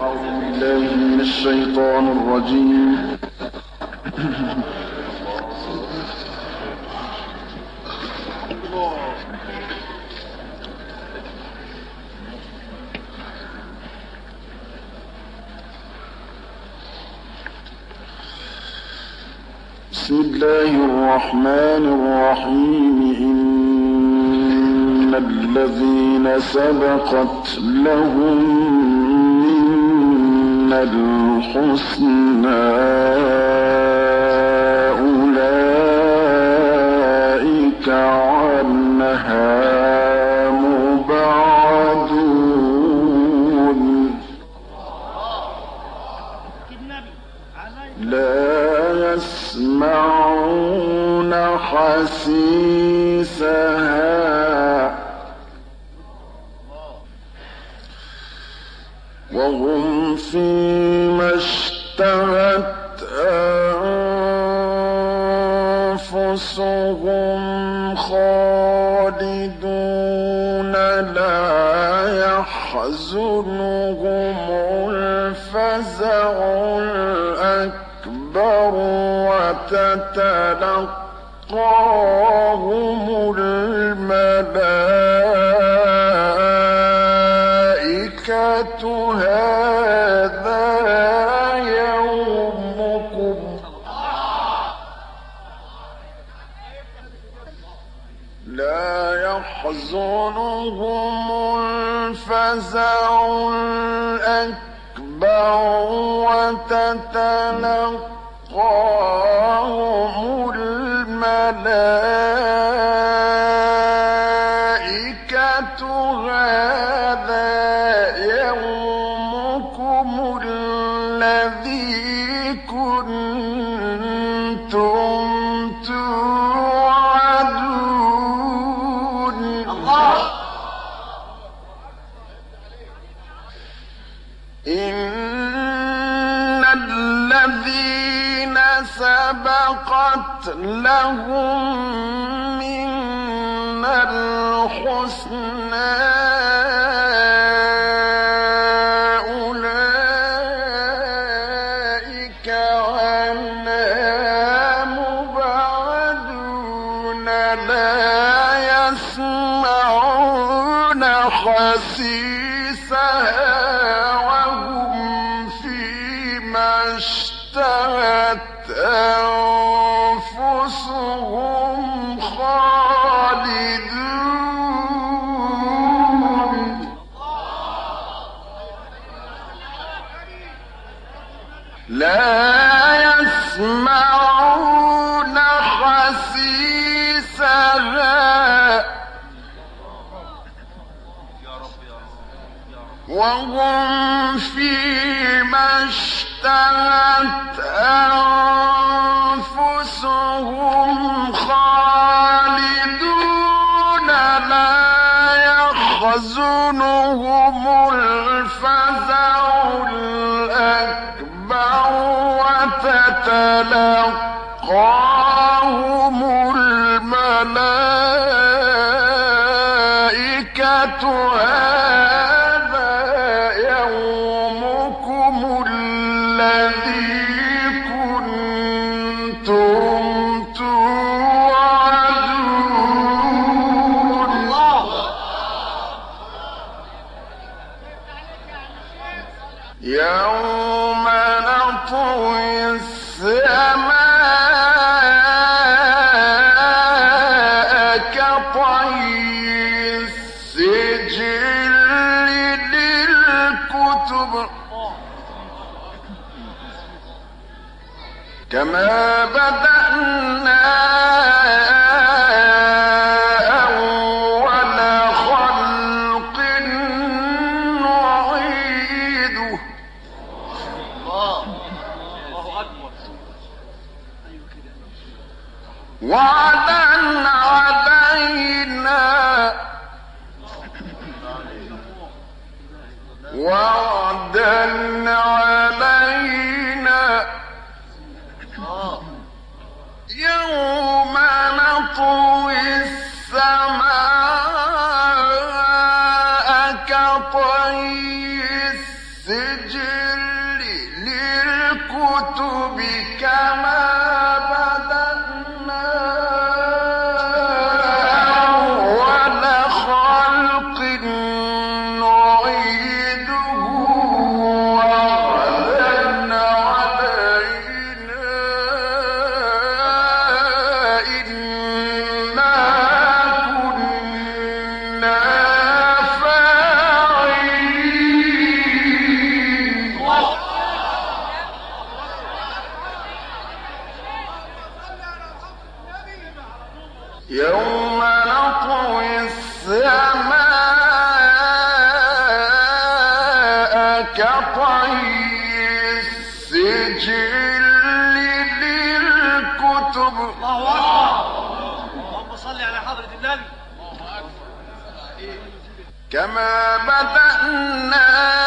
بالله من الشيطان الرجيم. بسم الله الرحمن الرحيم. إن الذين سبقت لهم الحسنى خالدون لا يحزنهم الفزع الأكبر وتتلقاهم الملائكة يحزنهم الفزع الأكبر وتتلقاهم سبقت لهم من الحسنى. لا وتتلقاهم الملائكة كما بدأنا وعدا علينا. وعدا علينا. كما بدأنا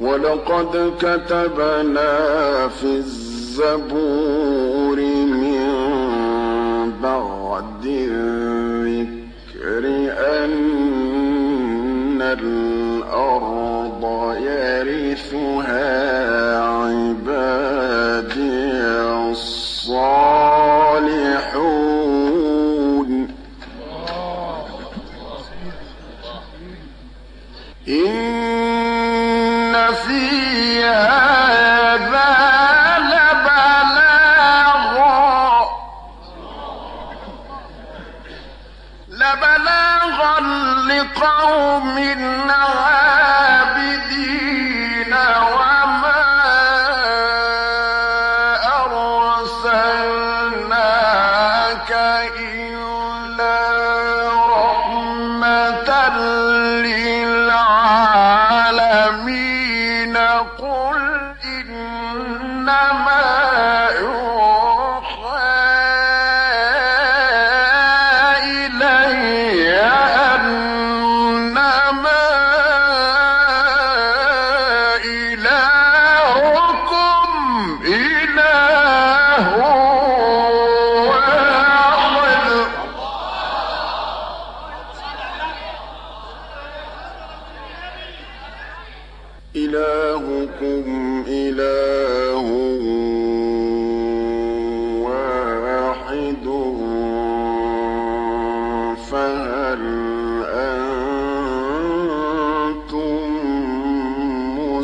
ولقد كتبنا في الزبور من بعد الذكر أن الأرض يرثها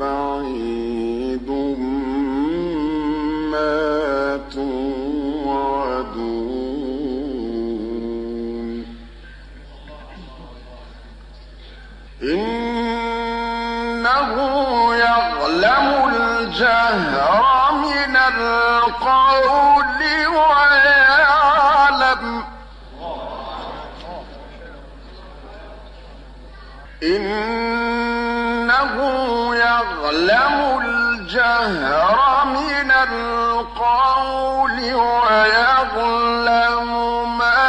بَعِيدٌ مَّا تُوعَدُونَ. إِنَّهُ يَعْلَمُ الْجَهْرَ مِنَ الْقَوْلِ وَيَعْلَمُ. إِنَّ الجهر من القول ويظلم ما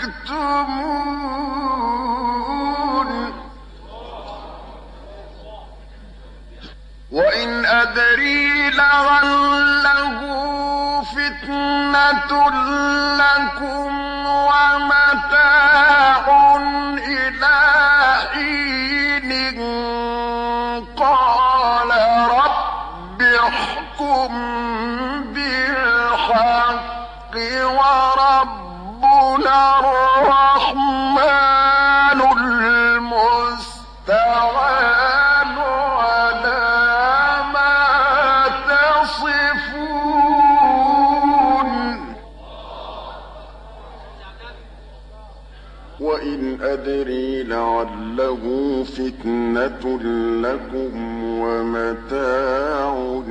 تكتمون. وإن أدري لعله فتنة لكم ومتاع أدري لعله فتنة لكم ومتاع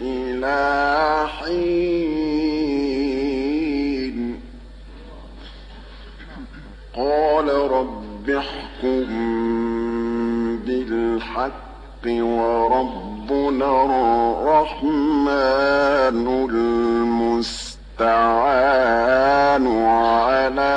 إلى حين. قال رب احكم بالحق وربنا الرحمن المستعان على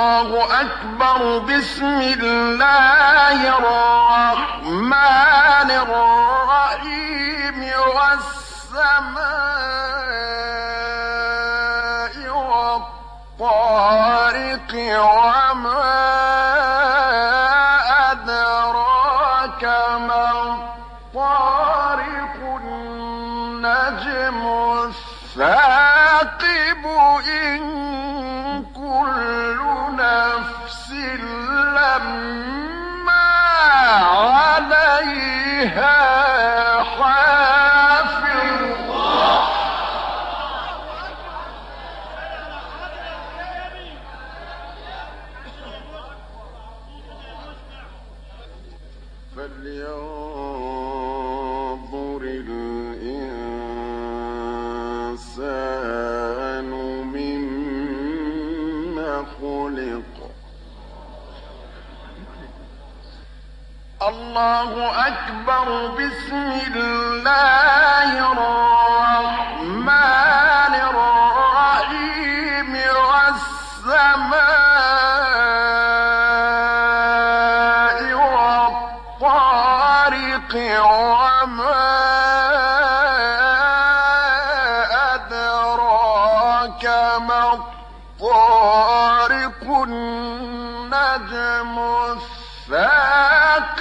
الله أكبر بسم الله الرحمن الرحيم والسماء والطارق وما الله أكبر. بسم الله الرحمن الرحيم. والسماء والطارق وما أدراك ما الطارق النجم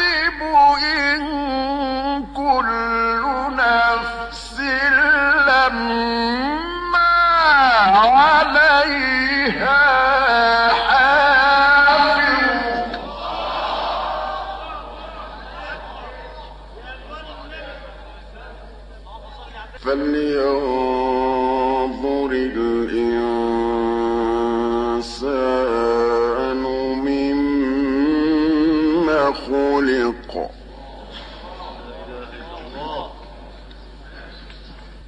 إن كل نفس لما خلق.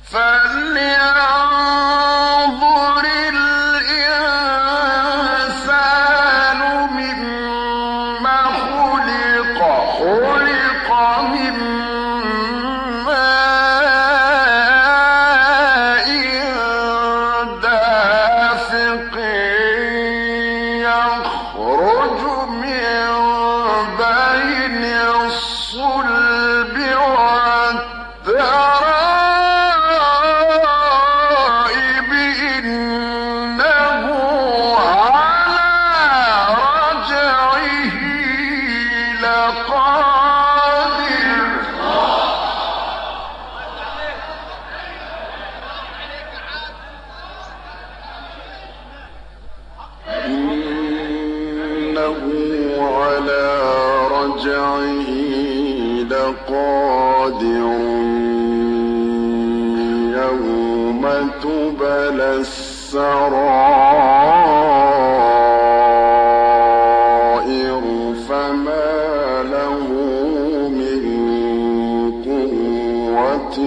فلينظر السرائر فما له من قوة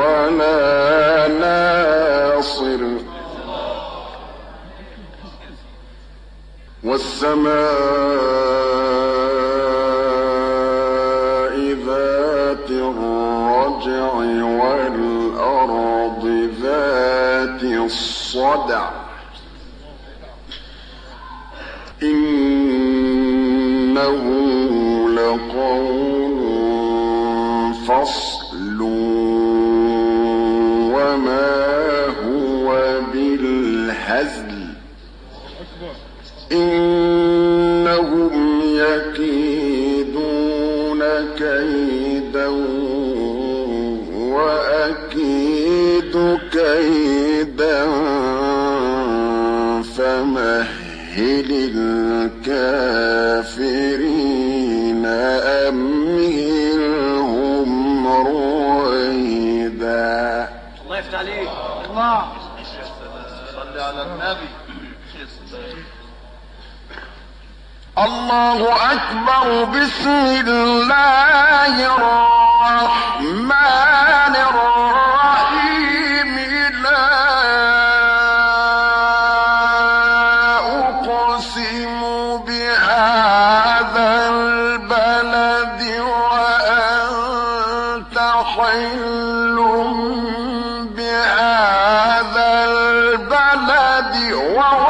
ولا ناصر. والسماء الصدع إنه لقول فصل. الكافرين أمهلهم رويدا؟ الله يفتح عليك. الله. صلي على النبي. الله أكبر. بسم الله الرحمن الرحيم. البلد ووالد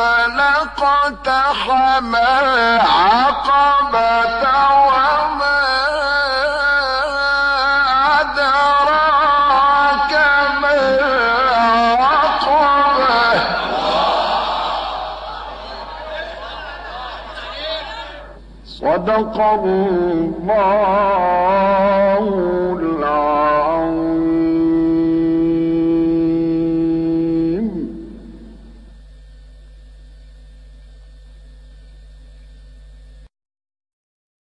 النجدين فلقتحم العقبة وما أدراك ما العقبة صدق الله